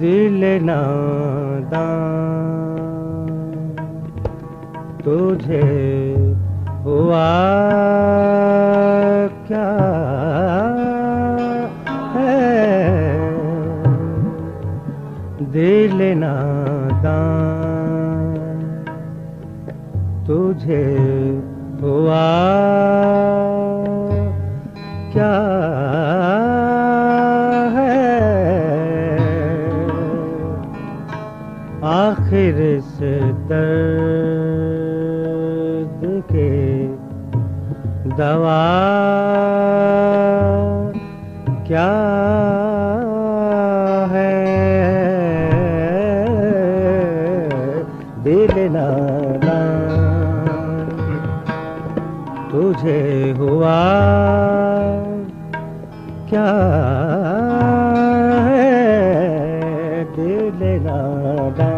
دل نادان تجھے ہوا کیا ہے؟ دل نادان تجھے ہوا کیا ہے؟ دل نانا تجھے ہوا کیا ہے؟ دل نانا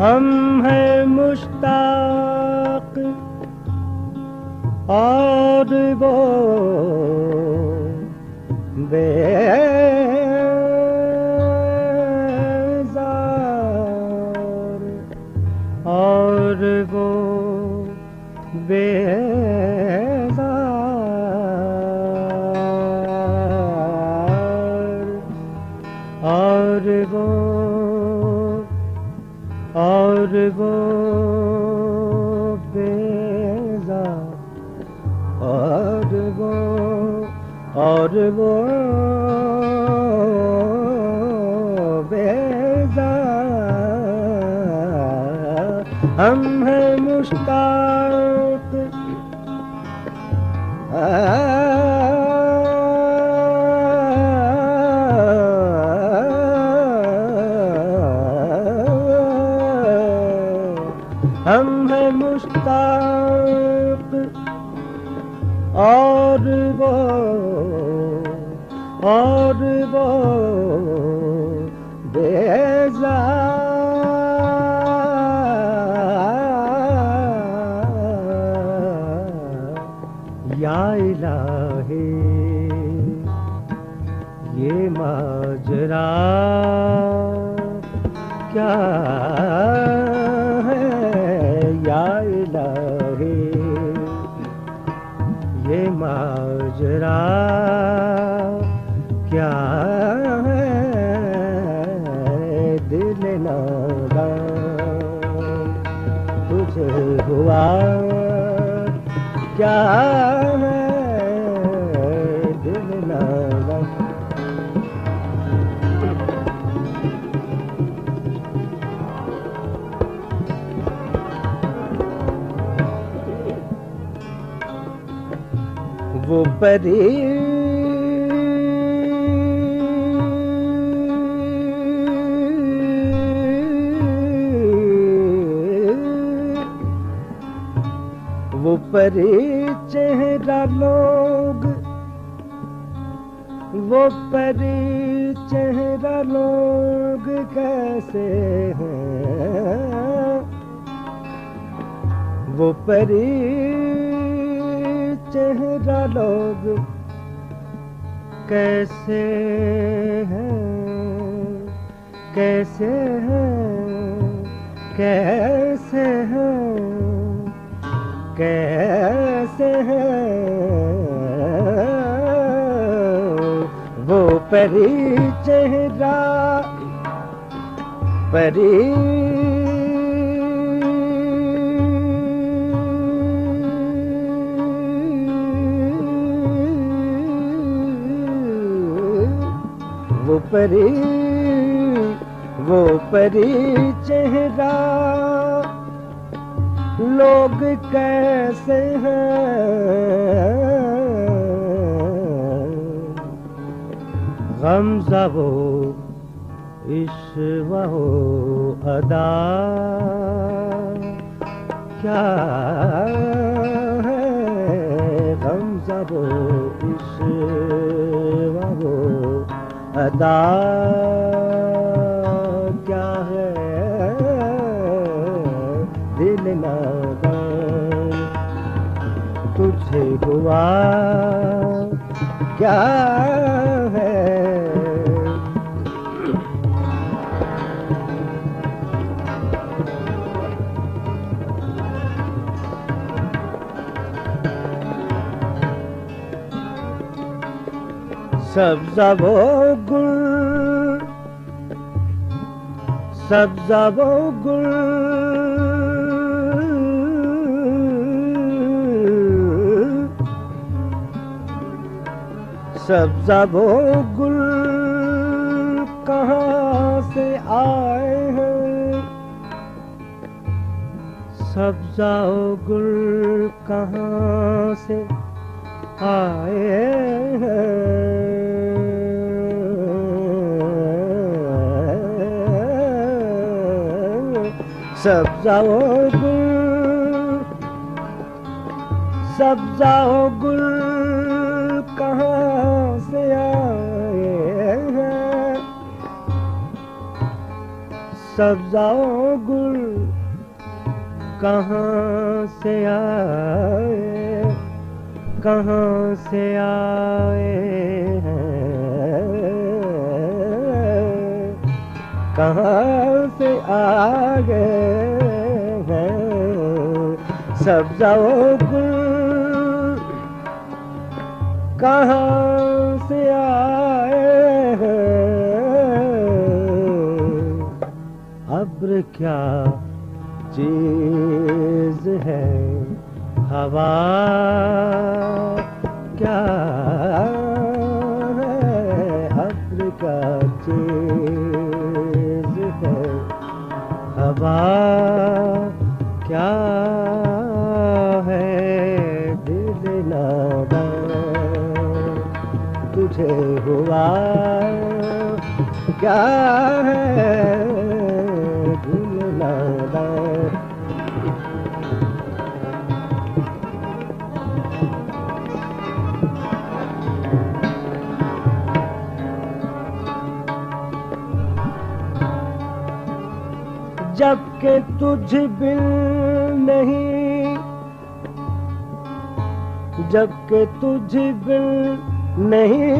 ہم ہیں مشتاق اور وہ بے اور وہ بیزار اور وہ اور وہ بیزا ہم ہیں مشتاق مشتاق اور وہ اور وہ بیزار یا الہی یہ ماجرا کیا دل نادان تجھے ہوا۔ کیا ہے دل نادان وہ پری وہ چہرہ لوگ، وہ پری چہرہ لوگ کیسے ہیں؟ وہ پری چہرہ لوگ کیسے ہیں؟ کیسے ہیں؟ کیسے کیسے ہیں؟ وہ پری چہرہ پری وہ پری وہ پری چہرہ۔ لوگ کیسے ہیں؟ غمزہ وہ عشق وہ ادا کیا ہے؟ غم سب وہ ادا دل نادان تجھے ہوا کیا ہے؟ سبزہ وہ گل سبزہ وہ گل۔ سبزہ وہ گل کہاں سے آئے ہیں؟ سبزہ و گل کہاں سے آئے ہیں؟ سبزہ و گل، سبزہ و گل کہاں سبزہ و گل کہاں سے آئے؟ کہاں سے آئے ہیں؟ کہاں سے آ گئے ہیں؟ سبزہ و گل کہاں سے آئے ابر کیا چیز ہے؟ ہوا کیا ہے؟ ابر کا چیز ہے۔ ہوا کیا ہے؟ دل نادان تجھے ہوا کیا کہ تجھ بل نہیں۔ جبکہ تجھ بل نہیں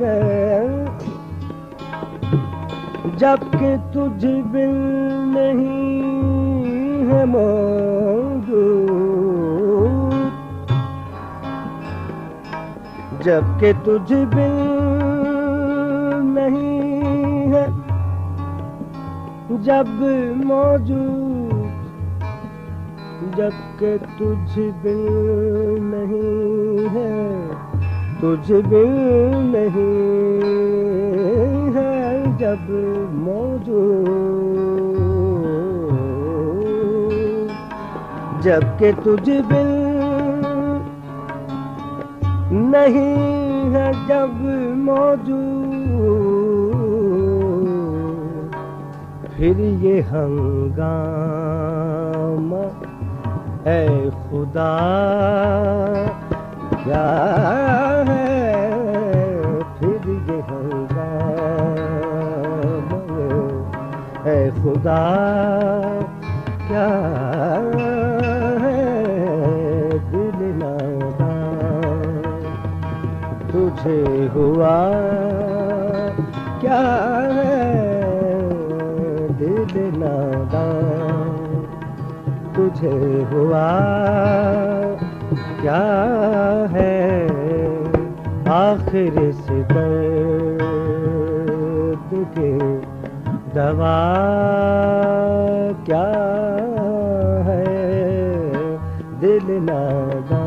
ہے۔ جبکہ تجھ بل نہیں ہے موجود۔ جبکہ تجھ بل نہیں ہے، جب موجود جبکہ تجھ بل نہیں ہے، تجھ بل نہیں ہے جب موجود۔ جبکہ تجھ بل نہیں ہے جب موجود۔ پھر یہ ہنگامہ، اے خدا، کیا ہے؟ پھر یہ ہنگامہ، اے خدا، کیا ہے؟ دل نادان تجھے ہوا کیا ہے؟ دل نادان تجھے ہوا کیا ہے؟ آخر سے درد کے دوا کیا ہے؟ دل نادان